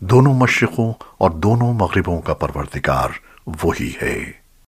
دونوں مشرقوں اور دونوں مغربوں کا پروردگار وہی ہے۔